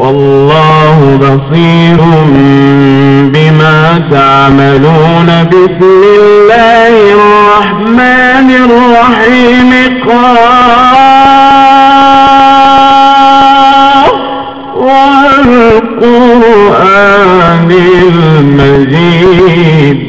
والله بصير بما تعملون بسم الله الرحمن الرحيم. قال والقرآن المجيد.